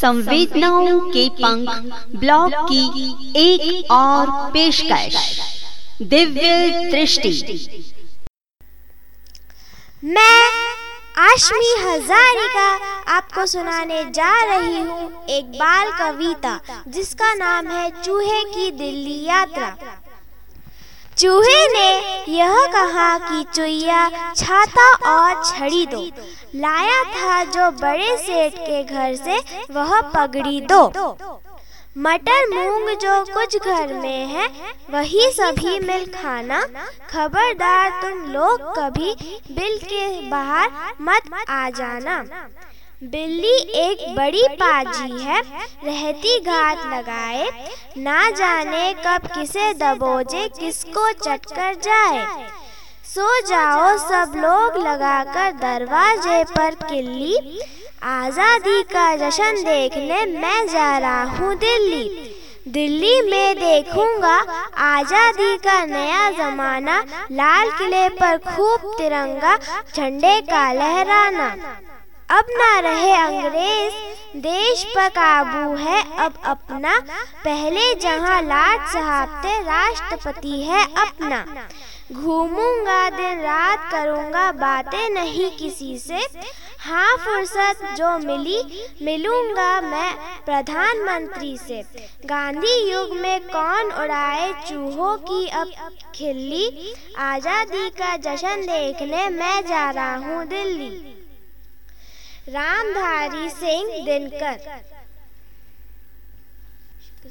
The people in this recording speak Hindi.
संवेदनाओं के पंख ब्लॉग की एक और पेशकश। दिव्य दृष्टि। मैं आशमी हजारिका आपको सुनाने जा रही हूँ एक बाल कविता, जिसका नाम है चूहे की दिल्ली यात्रा। चूहे ने यह कहा कि चुईया छाता और छड़ी दो। लाया था जो बड़े सेठ के घर से, वह पगड़ी दो। मटर मूंग जो कुछ घर में है, वही सभी मिल खाना। खबरदार तुम लोग कभी बिल के बाहर मत आ जाना। बिल्ली एक बड़ी पाजी है, रहती घात लगाए, ना जाने कब किसे दबोचे किसको चटकर जाए। सो जाओ सब लोग लगाकर दरवाजे पर किल्ली। आज़ादी का जश्न देखने मैं जा रहा हूँ दिल्ली। दिल्ली में देखूँगा आज़ादी का नया जमाना, लाल किले पर खूब तिरंगा, झंडे का लहराना। अब ना रहे अंग्रेज़। देश पर काबू है अब अपना। पहले जहाँ लाट साहब थे राष्ट्रपति है अपना। घूमूँगा दिन रात करूँगा बातें नहीं किसी से। हाँ फुर्सत जो मिली मिलूँगा मैं प्रधानमंत्री से। गांधी युग में कौन उड़ाए चूहों की अब खिल्ली? आज़ादी का जश्न देखने मैं जा रहा हूँ दिल्ली। रामधारी सिंह दिनकर।